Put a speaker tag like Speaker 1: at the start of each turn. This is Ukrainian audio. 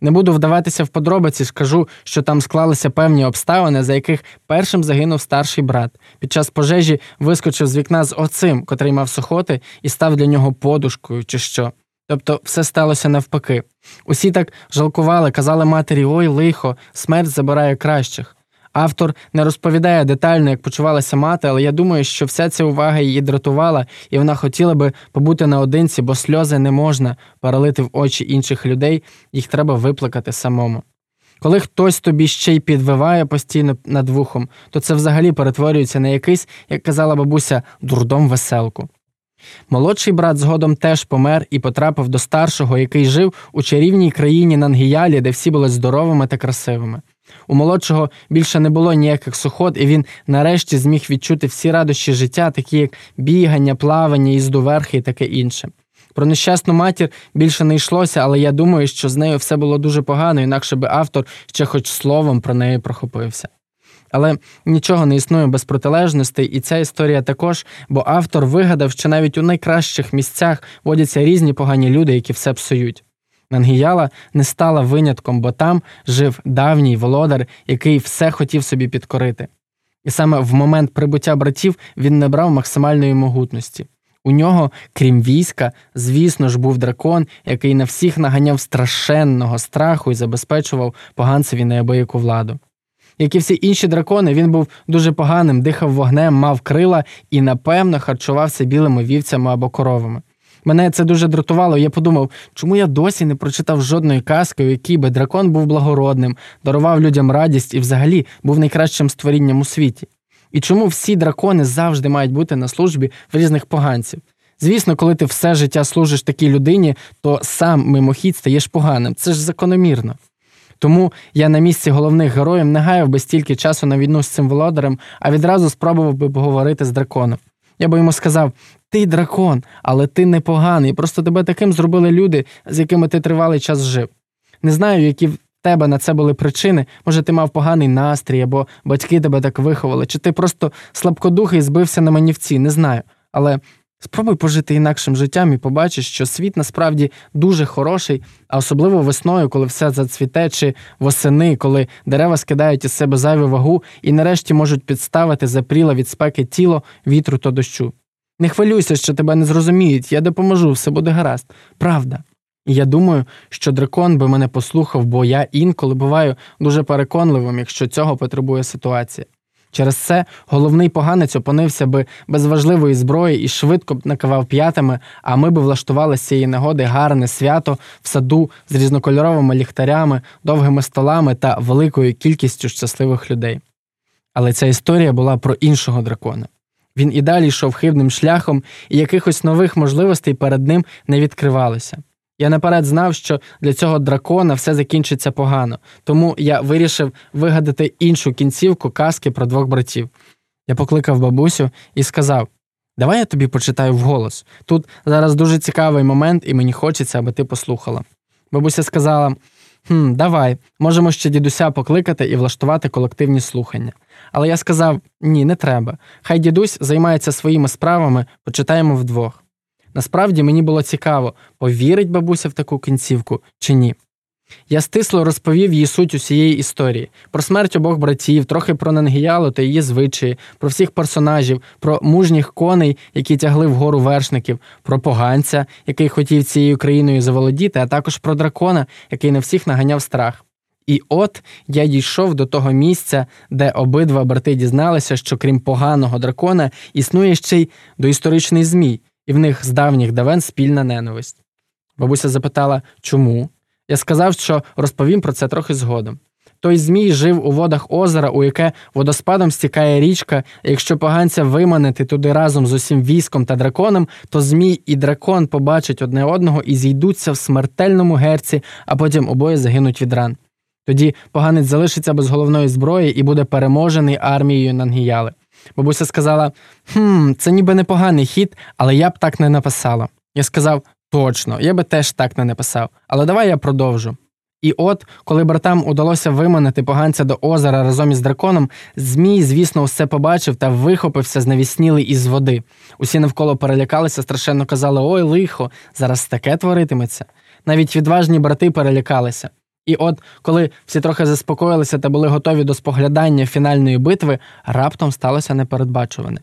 Speaker 1: Не буду вдаватися в подробиці, скажу, що там склалися певні обставини, за яких першим загинув старший брат. Під час пожежі вискочив з вікна з оцим, котрий мав сухоти, і став для нього подушкою, чи що. Тобто все сталося навпаки. Усі так жалкували, казали матері ой, лихо, смерть забирає кращих. Автор не розповідає детально, як почувалася мати, але я думаю, що вся ця увага її дратувала, і вона хотіла би побути наодинці, бо сльози не можна перелити в очі інших людей, їх треба виплакати самому. Коли хтось тобі ще й підвиває постійно над вухом, то це взагалі перетворюється на якийсь, як казала бабуся, дурдом веселку. Молодший брат згодом теж помер і потрапив до старшого, який жив у чарівній країні Нангіялі, де всі були здоровими та красивими. У молодшого більше не було ніяких сухот, і він нарешті зміг відчути всі радощі життя, такі як бігання, плавання, їзду верхи і таке інше. Про нещасну матір більше не йшлося, але я думаю, що з нею все було дуже погано, інакше би автор ще хоч словом про неї прохопився. Але нічого не існує без протилежностей, і ця історія також, бо автор вигадав, що навіть у найкращих місцях водяться різні погані люди, які все псують. Нангіяла не стала винятком, бо там жив давній володар, який все хотів собі підкорити. І саме в момент прибуття братів він не брав максимальної могутності. У нього, крім війська, звісно ж, був дракон, який на всіх наганяв страшенного страху і забезпечував поганцеві неабияку владу. Як і всі інші дракони, він був дуже поганим, дихав вогнем, мав крила і, напевно, харчувався білими вівцями або коровами. Мене це дуже дратувало. Я подумав, чому я досі не прочитав жодної казки, у якій би дракон був благородним, дарував людям радість і взагалі був найкращим створінням у світі. І чому всі дракони завжди мають бути на службі в різних поганців? Звісно, коли ти все життя служиш такій людині, то сам мимохідь стаєш поганим. Це ж закономірно. Тому я на місці головних героїв не гаяв би стільки часу на війну з цим володарем, а відразу спробував би поговорити з драконом. Я би йому сказав: ти дракон, але ти непоганий. Просто тебе таким зробили люди, з якими ти тривалий час жив. Не знаю, які в тебе на це були причини. Може, ти мав поганий настрій, або батьки тебе так виховали, чи ти просто слабкодухий збився на манівці, не знаю. Але спробуй пожити інакшим життям і побачиш, що світ насправді дуже хороший, а особливо весною, коли все зацвіте, чи восени, коли дерева скидають із себе зайву вагу і нарешті можуть підставити запріле від спеки тіло, вітру та дощу. Не хвилюйся, що тебе не зрозуміють, я допоможу, все буде гаразд. Правда. І я думаю, що дракон би мене послухав, бо я інколи буваю дуже переконливим, якщо цього потребує ситуація. Через це головний поганець опинився би без важливої зброї і швидко б накивав п'ятами, а ми б влаштували з цієї нагоди гарне свято в саду з різнокольоровими ліхтарями, довгими столами та великою кількістю щасливих людей. Але ця історія була про іншого дракона. Він і далі йшов хибним шляхом, і якихось нових можливостей перед ним не відкривалося. Я наперед знав, що для цього дракона все закінчиться погано, тому я вирішив вигадати іншу кінцівку казки про двох братів. Я покликав бабусю і сказав: Давай я тобі почитаю вголос. Тут зараз дуже цікавий момент, і мені хочеться, аби ти послухала. Бабуся сказала: «Хм, давай, можемо ще дідуся покликати і влаштувати колективні слухання. Але я сказав: ні, не треба. Хай дідусь займається своїми справами, почитаємо вдвох. Насправді мені було цікаво, повірить бабуся в таку кінцівку чи ні. Я стисло розповів їй суть усієї історії про смерть обох братів, трохи про Нангіялу та її звичаї, про всіх персонажів, про мужніх коней, які тягли вгору вершників, про поганця, який хотів цією країною заволодіти, а також про дракона, який на всіх наганяв страх. І от я дійшов до того місця, де обидва брати дізналися, що крім поганого дракона існує ще й доісторичний змій, і в них з давніх давен спільна ненависть. Бабуся запитала, чому? Я сказав, що розповім про це трохи згодом. Той Змій жив у водах озера, у яке водоспадом стікає річка, і якщо поганця виманити туди разом з усім військом та драконом, то Змій і дракон побачать одне одного і зійдуться в смертельному герці, а потім обоє загинуть від ран. Тоді поганець залишиться без головної зброї і буде переможений армією Нангіяли. Бабуся сказала: «Хм, це ніби непоганий хід, але я б так не написала. Я сказав: точно, я би теж так не написав, але давай я продовжу. І от, коли братам удалося виманити поганця до озера разом із драконом, Змій, звісно, усе побачив та вихопився знавіснілий із води. Усі навколо перелякалися, страшенно казали: Ой, лихо, зараз таке творитиметься. Навіть відважні брати перелякалися. І от, коли всі трохи заспокоїлися та були готові до споглядання фінальної битви, раптом сталося непередбачуване.